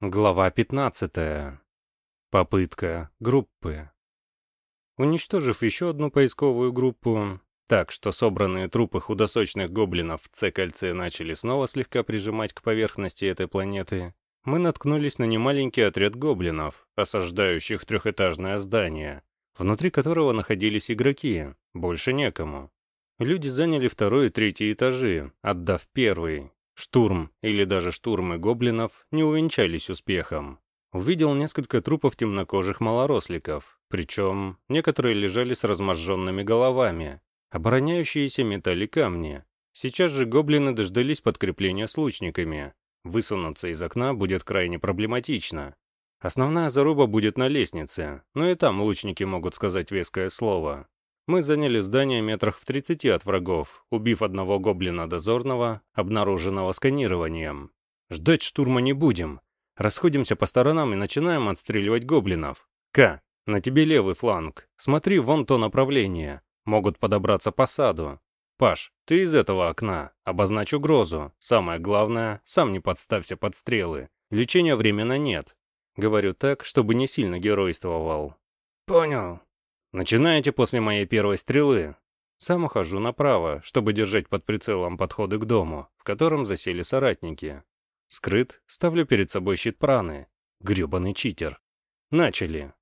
Глава 15. Попытка группы. Уничтожив еще одну поисковую группу, так что собранные трупы худосочных гоблинов в С-кольце начали снова слегка прижимать к поверхности этой планеты, мы наткнулись на немаленький отряд гоблинов, осаждающих трехэтажное здание, внутри которого находились игроки, больше некому. Люди заняли второй и третий этажи, отдав первый, Штурм или даже штурмы гоблинов не увенчались успехом. Увидел несколько трупов темнокожих малоросликов, причем некоторые лежали с разможженными головами, обороняющиеся металли камни. Сейчас же гоблины дождались подкрепления с лучниками. Высунуться из окна будет крайне проблематично. Основная заруба будет на лестнице, но и там лучники могут сказать веское слово. Мы заняли здание метрах в 30 от врагов, убив одного гоблина дозорного, обнаруженного сканированием. Ждать штурма не будем. Расходимся по сторонам и начинаем отстреливать гоблинов. К, на тебе левый фланг. Смотри вон то направление. Могут подобраться по саду. Паш, ты из этого окна. Обозначь угрозу. Самое главное, сам не подставься под стрелы. Лечения временно нет. Говорю так, чтобы не сильно геройствовал. Понял. Начинаете после моей первой стрелы. Сам ухожу направо, чтобы держать под прицелом подходы к дому, в котором засели соратники. Скрыт, ставлю перед собой щит праны. Гребаный читер. Начали.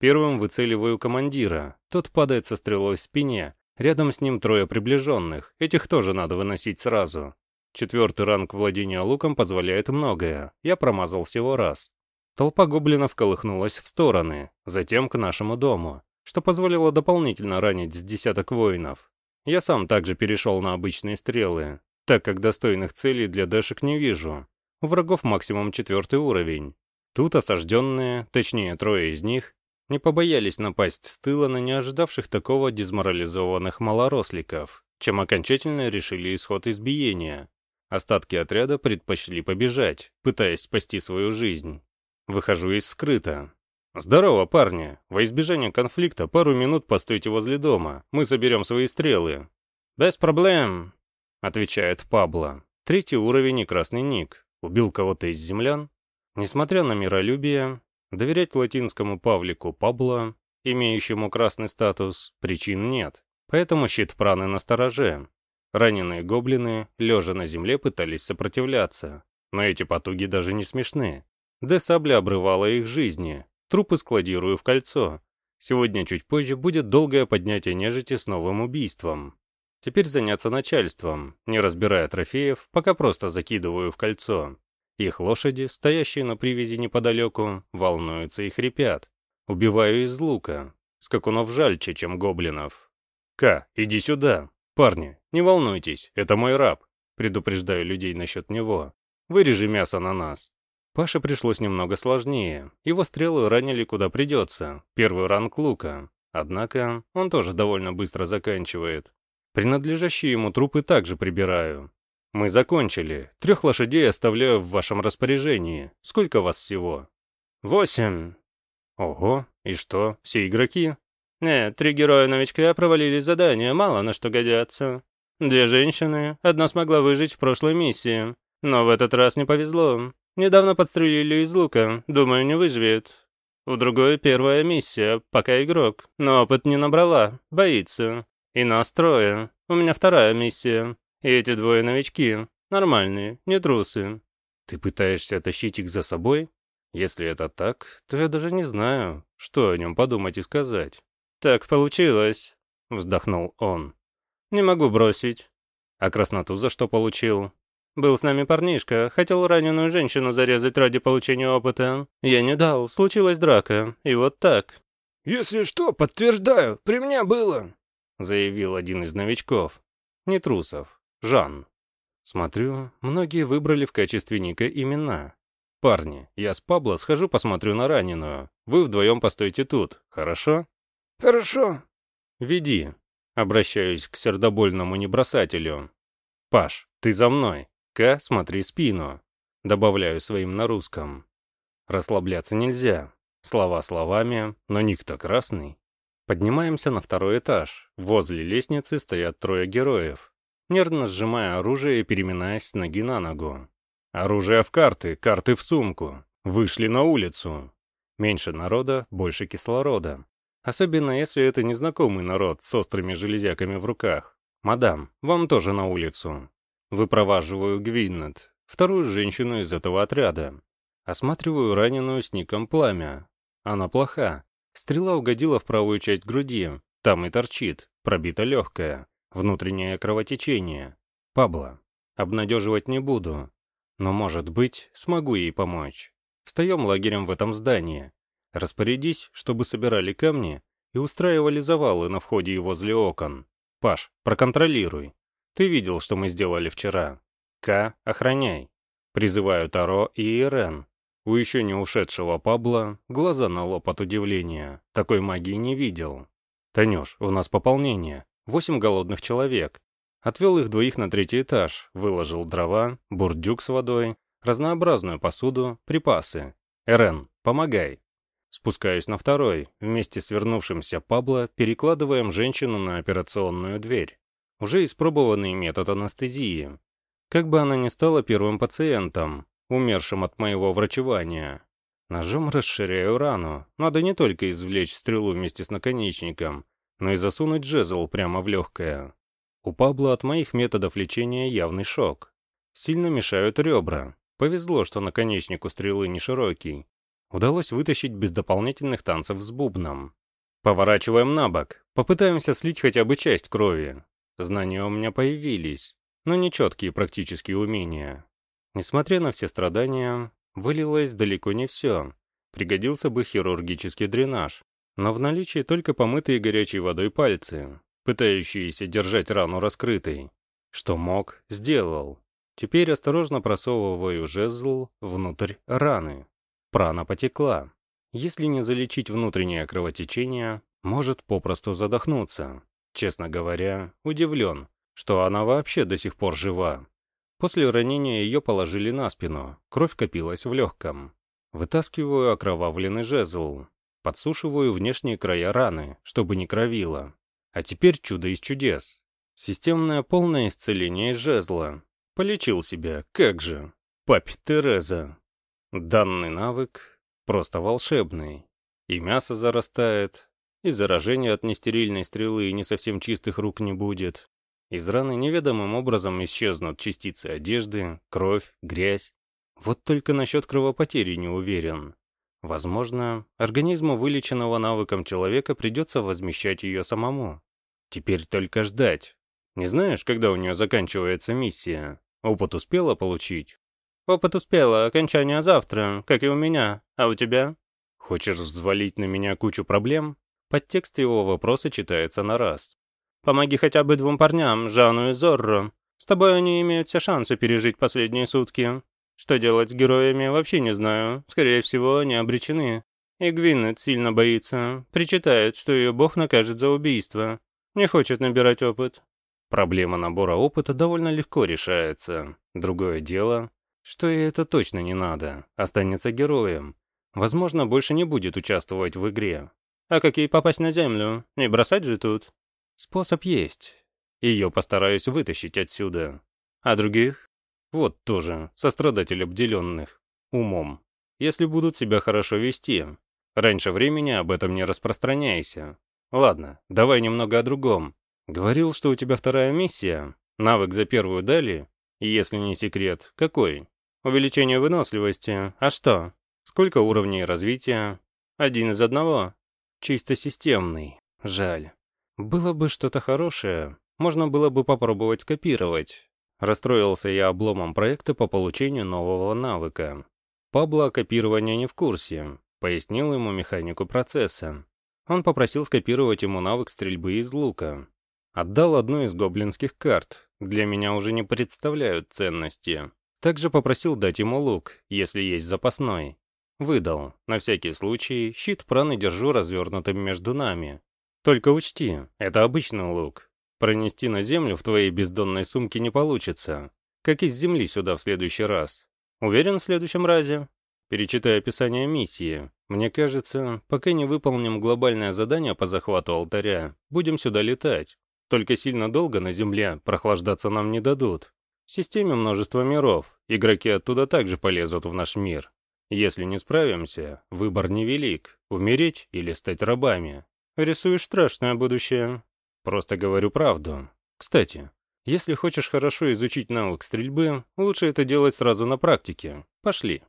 Первым выцеливаю командира. Тот падает со стрелой в спине. Рядом с ним трое приближенных. Этих тоже надо выносить сразу. Четвертый ранг владения луком позволяет многое. Я промазал всего раз. Толпа гоблинов колыхнулась в стороны, затем к нашему дому что позволило дополнительно ранить с десяток воинов. Я сам также перешел на обычные стрелы, так как достойных целей для дэшек не вижу. У врагов максимум четвертый уровень. Тут осажденные, точнее трое из них, не побоялись напасть с тыла на не ожидавших такого дезморализованных малоросликов, чем окончательно решили исход избиения. Остатки отряда предпочли побежать, пытаясь спасти свою жизнь. Выхожу из скрыта, «Здорово, парни. Во избежание конфликта пару минут постойте возле дома. Мы соберем свои стрелы». «Без проблем», — отвечает Пабло. Третий уровень и красный ник. Убил кого-то из землян. Несмотря на миролюбие, доверять латинскому Павлику Пабло, имеющему красный статус, причин нет. Поэтому щит праны на стороже. Раненые гоблины, лежа на земле, пытались сопротивляться. Но эти потуги даже не смешны. Де сабля обрывала их жизни, Трупы складирую в кольцо. Сегодня чуть позже будет долгое поднятие нежити с новым убийством. Теперь заняться начальством, не разбирая трофеев, пока просто закидываю в кольцо. Их лошади, стоящие на привязи неподалеку, волнуются и хрипят. Убиваю из лука. Скакунов жальче, чем гоблинов. «Ка, иди сюда. Парни, не волнуйтесь, это мой раб. Предупреждаю людей насчет него. Вырежи мясо на нас. Паше пришлось немного сложнее. Его стрелы ранили куда придется. Первый ранг лука. Однако он тоже довольно быстро заканчивает. Принадлежащие ему трупы также прибираю. Мы закончили. Трех лошадей оставляю в вашем распоряжении. Сколько вас всего? Восемь. Ого, и что, все игроки? Нет, три героя-новичка провалили задание, мало на что годятся. Две женщины, одна смогла выжить в прошлой миссии. Но в этот раз не повезло. Недавно подстрелили из лука, думаю, не выживет. У другой первая миссия, пока игрок, но опыт не набрала, боится. И нас трое, у меня вторая миссия. И эти двое новички, нормальные, не трусы. Ты пытаешься тащить их за собой? Если это так, то я даже не знаю, что о нем подумать и сказать. Так получилось, вздохнул он. Не могу бросить. А красноту за что получил? Был с нами парнишка, хотел раненую женщину зарезать ради получения опыта. Я не дал, случилась драка, и вот так». «Если что, подтверждаю, при мне было», — заявил один из новичков. Не трусов, Жан. Смотрю, многие выбрали в качестве ника имена. «Парни, я с Пабло схожу посмотрю на раненую. Вы вдвоем постойте тут, хорошо?» «Хорошо». «Веди». Обращаюсь к сердобольному небросателю. «Паш, ты за мной. К, смотри спину. Добавляю своим на русском. Расслабляться нельзя. Слова словами, но ник-то красный. Поднимаемся на второй этаж. Возле лестницы стоят трое героев. Нервно сжимая оружие и переминаясь с ноги на ногу. Оружие в карты, карты в сумку. Вышли на улицу. Меньше народа, больше кислорода. Особенно если это незнакомый народ с острыми железяками в руках. «Мадам, вам тоже на улицу». Выпроваживаю Гвиннет, вторую женщину из этого отряда. Осматриваю раненую с ником Пламя. Она плоха. Стрела угодила в правую часть груди. Там и торчит, пробита легкая. Внутреннее кровотечение. Пабло. Обнадеживать не буду. Но, может быть, смогу ей помочь. Встаем лагерем в этом здании. Распорядись, чтобы собирали камни и устраивали завалы на входе и возле окон. Паш, проконтролируй. Ты видел, что мы сделали вчера. К, охраняй. Призываю Таро и Ирен. У еще не ушедшего Пабла глаза на лоб от удивления. Такой магии не видел. Танюш, у нас пополнение. Восемь голодных человек. Отвел их двоих на третий этаж, выложил дрова, бурдюк с водой, разнообразную посуду, припасы. Эрен, помогай. Спускаюсь на второй, вместе с вернувшимся Пабло перекладываем женщину на операционную дверь. Уже испробованный метод анестезии. Как бы она ни стала первым пациентом, умершим от моего врачевания. Ножом расширяю рану. Надо не только извлечь стрелу вместе с наконечником, но и засунуть жезл прямо в легкое. У Пабло от моих методов лечения явный шок. Сильно мешают ребра. Повезло, что наконечник у стрелы не широкий. Удалось вытащить без дополнительных танцев с бубном. Поворачиваем на бок. Попытаемся слить хотя бы часть крови. Знания у меня появились, но нечеткие практические умения. Несмотря на все страдания, вылилось далеко не все. Пригодился бы хирургический дренаж, но в наличии только помытые горячей водой пальцы, пытающиеся держать рану раскрытой. Что мог, сделал. Теперь осторожно просовываю жезл внутрь раны. Прана потекла. Если не залечить внутреннее кровотечение, может попросту задохнуться. Честно говоря, удивлен, что она вообще до сих пор жива. После ранения ее положили на спину, кровь копилась в легком. Вытаскиваю окровавленный жезл, подсушиваю внешние края раны, чтобы не кровило. А теперь чудо из чудес. Системное полное исцеление жезла. Полечил себя, как же. Папе Тереза. Данный навык просто волшебный. И мясо зарастает, и заражения от нестерильной стрелы и не совсем чистых рук не будет. Из раны неведомым образом исчезнут частицы одежды, кровь, грязь. Вот только насчет кровопотери не уверен. Возможно, организму вылеченного навыком человека придется возмещать ее самому. Теперь только ждать. Не знаешь, когда у нее заканчивается миссия? Опыт успела получить? Опыт успела, окончание завтра, как и у меня. А у тебя? Хочешь взвалить на меня кучу проблем? Подтекст его вопроса читается на раз. Помоги хотя бы двум парням, Жану и Зорро. С тобой они имеют все шансы пережить последние сутки. Что делать с героями, вообще не знаю. Скорее всего, они обречены. И Гвинет сильно боится. Причитает, что ее бог накажет за убийство. Не хочет набирать опыт. Проблема набора опыта довольно легко решается. Другое дело, что ей это точно не надо. Останется героем. Возможно, больше не будет участвовать в игре. А как ей попасть на землю? Не бросать же тут? Способ есть. Ее постараюсь вытащить отсюда. А других? Вот тоже, сострадатель обделенных. Умом. Если будут себя хорошо вести. Раньше времени об этом не распространяйся. Ладно, давай немного о другом. Говорил, что у тебя вторая миссия. Навык за первую дали? Если не секрет, какой? Увеличение выносливости. А что? Сколько уровней развития? Один из одного. Чисто системный. Жаль. Было бы что-то хорошее, можно было бы попробовать скопировать. Расстроился я обломом проекта по получению нового навыка. Пабло о копировании не в курсе, пояснил ему механику процесса. Он попросил скопировать ему навык стрельбы из лука. Отдал одну из гоблинских карт, для меня уже не представляют ценности. Также попросил дать ему лук, если есть запасной. Выдал, на всякий случай, щит праны держу развернутым между нами, только учти, это обычный лук. Пронести на землю в твоей бездонной сумке не получится. Как из земли сюда в следующий раз. Уверен в следующем разе? Перечитай описание миссии. Мне кажется, пока не выполним глобальное задание по захвату алтаря, будем сюда летать. Только сильно долго на Земле прохлаждаться нам не дадут. В системе множество миров, игроки оттуда также полезут в наш мир. Если не справимся, выбор невелик — умереть или стать рабами. Рисуешь страшное будущее. Просто говорю правду. Кстати, если хочешь хорошо изучить навык стрельбы, лучше это делать сразу на практике. Пошли.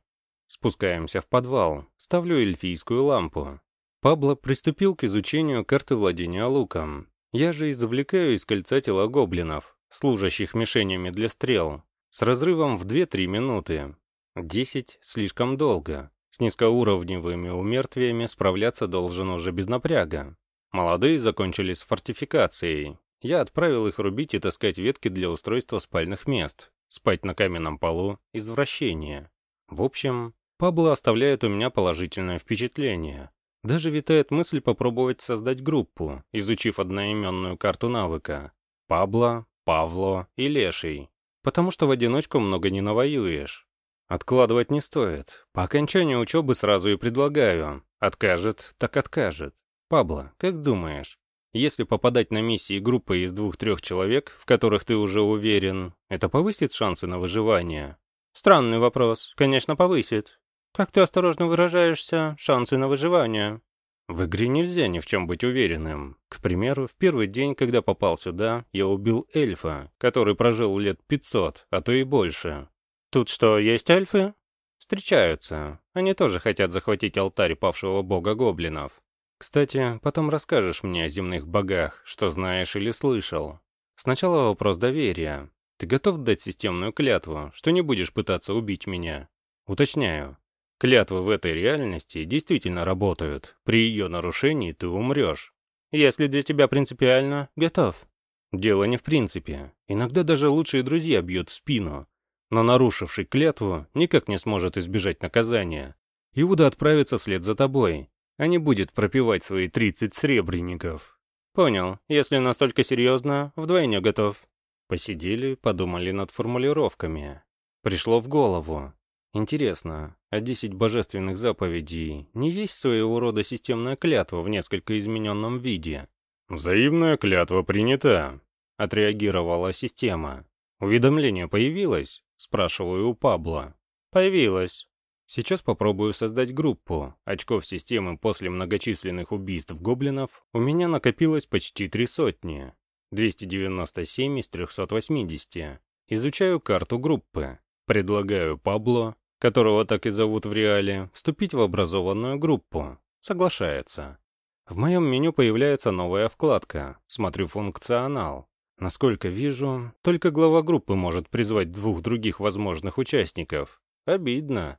Спускаемся в подвал. Ставлю эльфийскую лампу. Пабло приступил к изучению карты владения луком. Я же извлекаю из кольца тела гоблинов, служащих мишенями для стрел, с разрывом в 2-3 минуты. 10 слишком долго. С низкоуровневыми умертвиями справляться должен уже без напряга. Молодые закончили с фортификацией, я отправил их рубить и таскать ветки для устройства спальных мест, спать на каменном полу — извращение. В общем, Пабло оставляет у меня положительное впечатление. Даже витает мысль попробовать создать группу, изучив одноименную карту навыка. Пабло, Павло и Леший. Потому что в одиночку много не навоюешь. Откладывать не стоит. По окончании учебы сразу и предлагаю. Откажет, так откажет. Пабло, как думаешь, если попадать на миссии группы из двух-трех человек, в которых ты уже уверен, это повысит шансы на выживание? Странный вопрос. Конечно, повысит. Как ты осторожно выражаешься, шансы на выживание? В игре нельзя ни в чем быть уверенным. К примеру, в первый день, когда попал сюда, я убил эльфа, который прожил лет 500, а то и больше. Тут что, есть эльфы? Встречаются. Они тоже хотят захватить алтарь павшего бога гоблинов. Кстати, потом расскажешь мне о земных богах, что знаешь или слышал. Сначала вопрос доверия. Ты готов дать системную клятву, что не будешь пытаться убить меня? Уточняю. Клятвы в этой реальности действительно работают. При ее нарушении ты умрешь. Если для тебя принципиально, готов. Дело не в принципе. Иногда даже лучшие друзья бьют в спину. Но нарушивший клятву никак не сможет избежать наказания. Иуда отправится вслед за тобой, а не будет пропивать свои 30 сребреников. Понял, если настолько серьезно, вдвойне готов. Посидели, подумали над формулировками. Пришло в голову. Интересно, а 10 божественных заповедей не есть своего рода системная клятва в несколько измененном виде? «Взаимная клятва принята», — отреагировала система. «Уведомление появилось?» — спрашиваю у Пабла. «Появилось. Сейчас попробую создать группу. Очков системы после многочисленных убийств гоблинов у меня накопилось почти три сотни. 297 из 380. Изучаю карту группы. Предлагаю Пабло, которого так и зовут в реале, вступить в образованную группу. Соглашается. В моем меню появляется новая вкладка. Смотрю функционал. Насколько вижу, только глава группы может призвать двух других возможных участников. Обидно.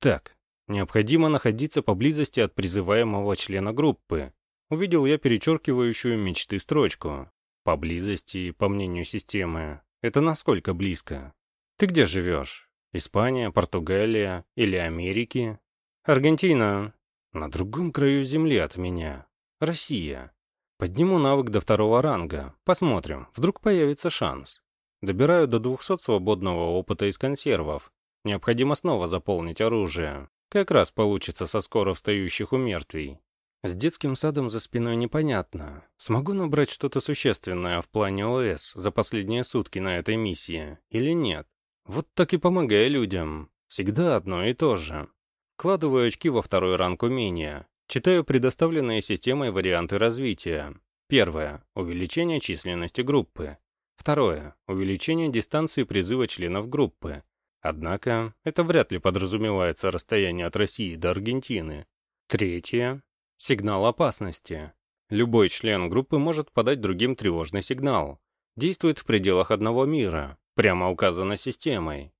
Так, необходимо находиться поблизости от призываемого члена группы. Увидел я перечеркивающую мечты строчку. Поблизости, по мнению системы, это насколько близко? Ты где живешь? Испания, Португалия или Америки? Аргентина. На другом краю земли от меня. Россия. Подниму навык до второго ранга. Посмотрим, вдруг появится шанс. Добираю до 200 свободного опыта из консервов. Необходимо снова заполнить оружие. Как раз получится со скоро встающих у мертвей. С детским садом за спиной непонятно. Смогу набрать что-то существенное в плане ОС за последние сутки на этой миссии или нет? Вот так и помогай людям. Всегда одно и то же. Кладываю очки во второй ранг умения. Читаю предоставленные системой варианты развития. Первое. Увеличение численности группы. Второе. Увеличение дистанции призыва членов группы. Однако, это вряд ли подразумевается расстояние от России до Аргентины. Третье. Сигнал опасности. Любой член группы может подать другим тревожный сигнал. Действует в пределах одного мира, прямо указано системой.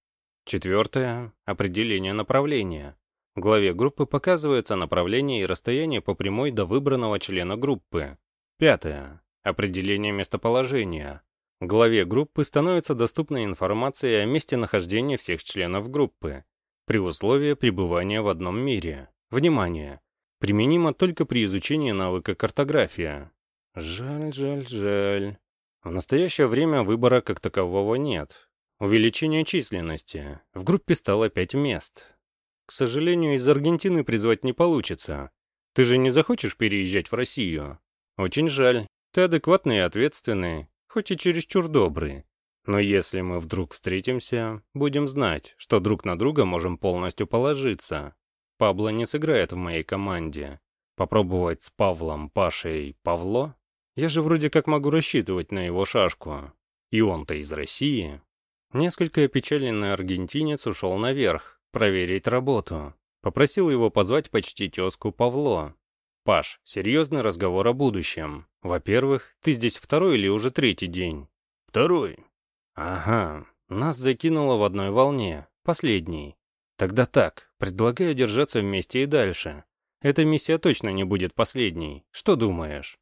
Четвертое. Определение направления. Главе группы показывается направление и расстояние по прямой до выбранного члена группы. Пятое. Определение местоположения. Главе группы становится доступна информация о месте нахождения всех членов группы, при условии пребывания в одном мире. Внимание! Применимо только при изучении навыка картография. Жаль, жаль, жаль. В настоящее время выбора как такового нет. Увеличение численности. В группе стало пять мест. К сожалению, из Аргентины призвать не получится. Ты же не захочешь переезжать в Россию? Очень жаль. Ты адекватный и ответственный хоть и чересчур добрые. Но если мы вдруг встретимся, будем знать, что друг на друга можем полностью положиться. Пабло не сыграет в моей команде. Попробовать с Павлом, Пашей, Павло? Я же вроде как могу рассчитывать на его шашку. И он-то из России. Несколько опечаленный аргентинец ушел наверх, проверить работу. Попросил его позвать почти тезку Павло. «Паш, серьезный разговор о будущем. Во-первых, ты здесь второй или уже третий день?» «Второй». «Ага, нас закинуло в одной волне, последний. Тогда так, предлагаю держаться вместе и дальше. Эта миссия точно не будет последней. Что думаешь?»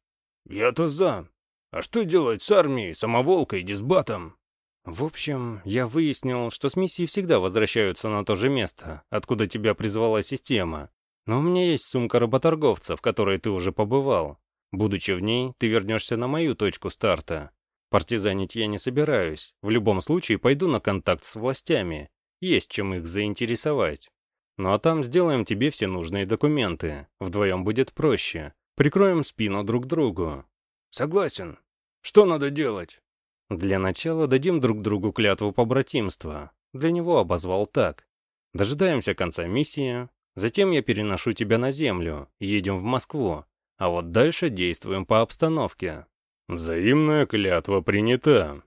«Я-то за. А что делать с армией, самоволкой, дисбатом?» В общем, я выяснил, что с миссией всегда возвращаются на то же место, откуда тебя призвала система. Но у меня есть сумка работорговца, в которой ты уже побывал. Будучи в ней, ты вернешься на мою точку старта. Партизанить я не собираюсь. В любом случае пойду на контакт с властями. Есть чем их заинтересовать. Ну а там сделаем тебе все нужные документы. Вдвоем будет проще. Прикроем спину друг другу. Согласен. Что надо делать? Для начала дадим друг другу клятву побратимства. Для него обозвал так. Дожидаемся конца миссии. Затем я переношу тебя на землю. Едем в Москву. А вот дальше действуем по обстановке. Взаимная клятва принята.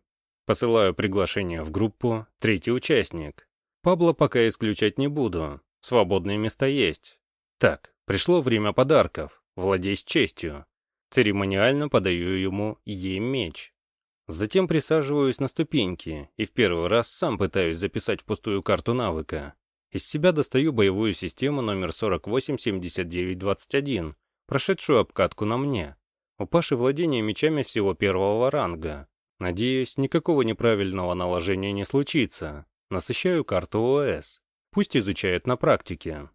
Посылаю приглашение в группу. Третий участник. Пабло пока исключать не буду. Свободные места есть. Так, пришло время подарков. Владей с честью. Церемониально подаю ему Е-меч. Затем присаживаюсь на ступеньки и в первый раз сам пытаюсь записать в пустую карту навыка. Из себя достаю боевую систему номер 487921, прошедшую обкатку на мне. У Паши владение мечами всего первого ранга. Надеюсь, никакого неправильного наложения не случится. Насыщаю карту ОС. Пусть изучают на практике.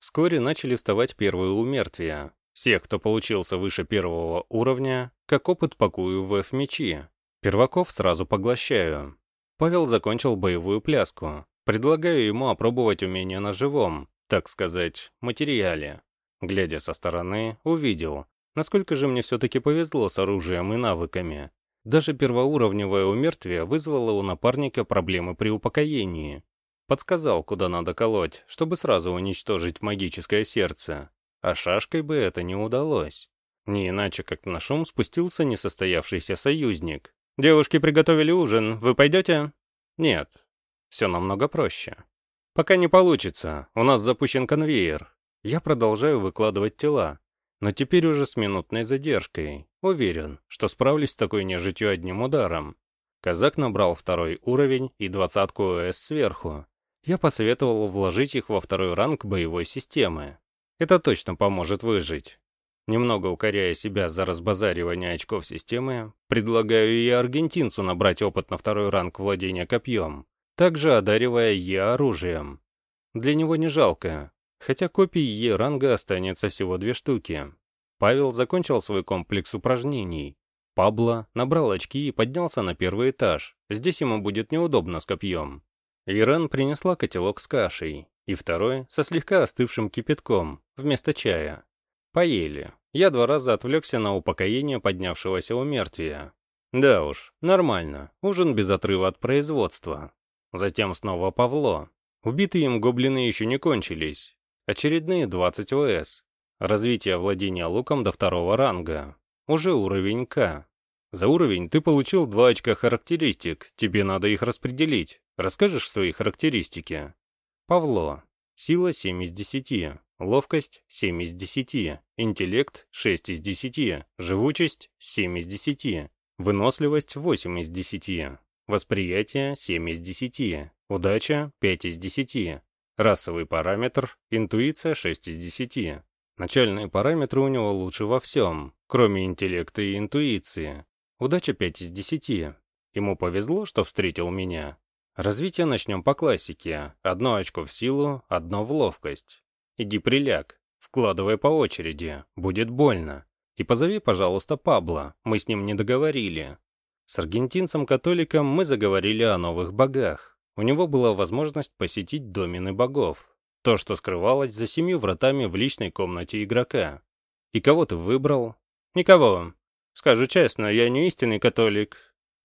Вскоре начали вставать первые умертвия. Всех, кто получился выше первого уровня, как опыт пакую в F-мечи. Перваков сразу поглощаю. Павел закончил боевую пляску. Предлагаю ему опробовать умение на живом, так сказать, материале. Глядя со стороны, увидел, насколько же мне все-таки повезло с оружием и навыками. Даже первоуровневое умертвие вызвало у напарника проблемы при упокоении. Подсказал, куда надо колоть, чтобы сразу уничтожить магическое сердце. А шашкой бы это не удалось. Не иначе, как на шум спустился несостоявшийся союзник, «Девушки приготовили ужин, вы пойдете?» «Нет. Все намного проще. Пока не получится, у нас запущен конвейер. Я продолжаю выкладывать тела, но теперь уже с минутной задержкой. Уверен, что справлюсь с такой нежитью одним ударом. Казак набрал второй уровень и двадцатку ОС сверху. Я посоветовал вложить их во второй ранг боевой системы. Это точно поможет выжить. Немного укоряя себя за разбазаривание очков системы, предлагаю и аргентинцу набрать опыт на второй ранг владения копьем, также одаривая Е оружием. Для него не жалко, хотя копий Е ранга останется всего две штуки. Павел закончил свой комплекс упражнений. Пабло набрал очки и поднялся на первый этаж, здесь ему будет неудобно с копьем. Ирен принесла котелок с кашей, и второй со слегка остывшим кипятком, вместо чая. Поели. Я два раза отвлекся на упокоение поднявшегося у мертвия. Да уж, нормально. Ужин без отрыва от производства. Затем снова Павло. Убитые им гоблины еще не кончились. Очередные 20 ОС. Развитие владения луком до второго ранга. Уже уровень К. За уровень ты получил 2 очка характеристик, тебе надо их распределить. Расскажешь свои характеристики? Павло. Сила 7 из 10. Ловкость – 7 из 10, интеллект – 6 из 10, живучесть – 7 из 10, выносливость – 8 из 10, восприятие – 7 из 10, удача – 5 из 10, расовый параметр – интуиция – 6 из 10. Начальные параметры у него лучше во всем, кроме интеллекта и интуиции. Удача 5 из 10. Ему повезло, что встретил меня. Развитие начнем по классике. Одно очко в силу, одно в ловкость. Иди приляг, вкладывай по очереди, будет больно. И позови, пожалуйста, Пабло, мы с ним не договорили. С аргентинцем-католиком мы заговорили о новых богах. У него была возможность посетить домены богов. То, что скрывалось за семью вратами в личной комнате игрока. И кого ты выбрал? Никого. Скажу честно, я не истинный католик.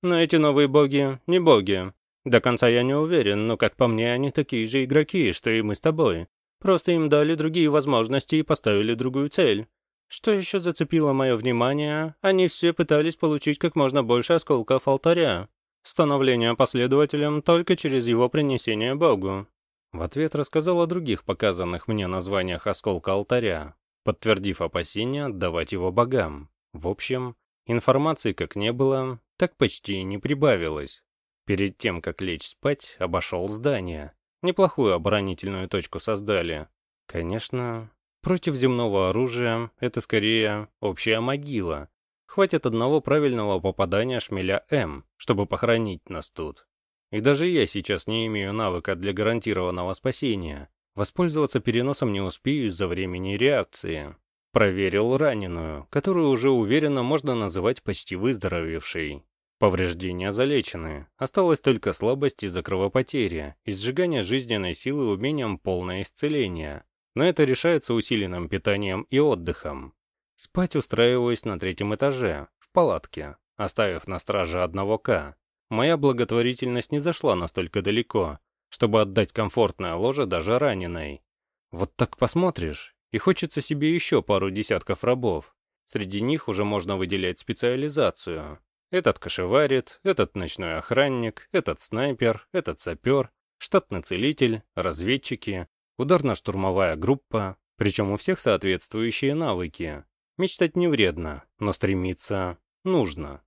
Но эти новые боги не боги. До конца я не уверен, но как по мне, они такие же игроки, что и мы с тобой. Просто им дали другие возможности и поставили другую цель. Что еще зацепило мое внимание, они все пытались получить как можно больше осколков алтаря. Становление последователем только через его принесение Богу. В ответ рассказал о других показанных мне названиях осколка алтаря, подтвердив опасения отдавать его богам. В общем, информации как не было, так почти и не прибавилось. Перед тем, как лечь спать, обошел здание. Неплохую оборонительную точку создали. Конечно, против земного оружия это скорее общая могила. Хватит одного правильного попадания шмеля М, чтобы похоронить нас тут. И даже я сейчас не имею навыка для гарантированного спасения. Воспользоваться переносом не успею из-за времени реакции. Проверил раненую, которую уже уверенно можно называть почти выздоровевшей. Повреждения залечены, осталась только слабость из-за кровопотери и сжигание жизненной силы умением полное исцеление. Но это решается усиленным питанием и отдыхом. Спать устраиваюсь на третьем этаже, в палатке, оставив на страже одного К. Моя благотворительность не зашла настолько далеко, чтобы отдать комфортное ложе даже раненой. Вот так посмотришь, и хочется себе еще пару десятков рабов. Среди них уже можно выделять специализацию. Этот кошеварит, этот ночной охранник, этот снайпер, этот сапер, штатный целитель, разведчики, ударно-штурмовая группа, причем у всех соответствующие навыки. Мечтать не вредно, но стремиться нужно.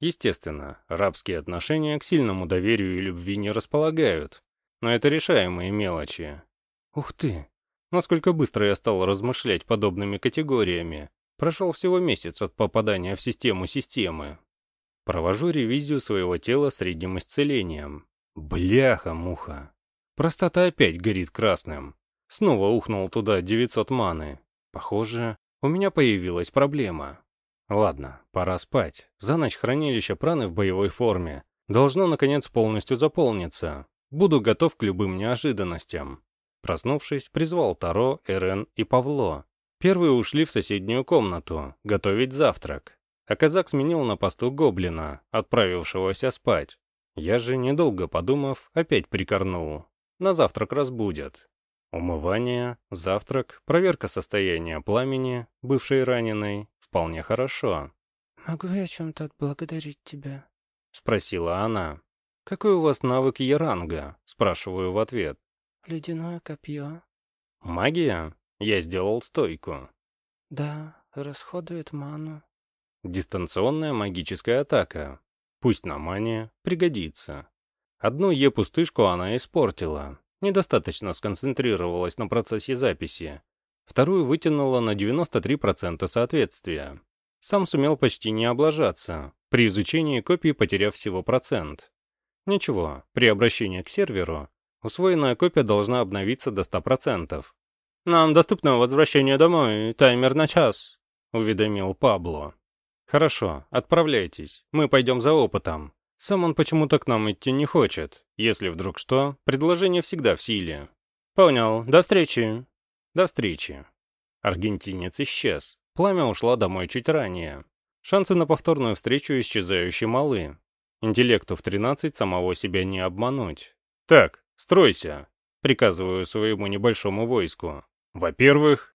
Естественно, рабские отношения к сильному доверию и любви не располагают, но это решаемые мелочи. Ух ты, насколько быстро я стал размышлять подобными категориями. Прошел всего месяц от попадания в систему системы. Провожу ревизию своего тела средним исцелением. Бляха-муха. Простата опять горит красным. Снова ухнул туда 900 маны. Похоже, у меня появилась проблема. Ладно, пора спать. За ночь хранилище праны в боевой форме. Должно, наконец, полностью заполниться. Буду готов к любым неожиданностям. Проснувшись, призвал Таро, Эрен и Павло. Первые ушли в соседнюю комнату, готовить завтрак. А казак сменил на посту гоблина, отправившегося спать. Я же, недолго подумав, опять прикорнул. На завтрак разбудят. Умывание, завтрак, проверка состояния пламени, бывшей раненой, вполне хорошо. «Могу я чем-то отблагодарить тебя?» — спросила она. «Какой у вас навык Яранга?» — спрашиваю в ответ. «Ледяное копье». «Магия?» Я сделал стойку. «Да, расходует ману». Дистанционная магическая атака. Пусть на мане, пригодится. Одну Е-пустышку она испортила. Недостаточно сконцентрировалась на процессе записи. Вторую вытянула на 93% соответствия. Сам сумел почти не облажаться, при изучении копии потеряв всего процент. Ничего, при обращении к серверу усвоенная копия должна обновиться до 100%. «Нам доступно возвращение домой, таймер на час», — уведомил Пабло. «Хорошо, отправляйтесь, мы пойдем за опытом. Сам он почему-то к нам идти не хочет. Если вдруг что, предложение всегда в силе». «Понял, до встречи», до встречи. Аргентинец исчез. Пламя ушла домой чуть ранее. Шансы на повторную встречу исчезающие малы. Интеллекту в 13 самого себя не обмануть. «Так, стройся!» — приказываю своему небольшому войску. «Во-первых,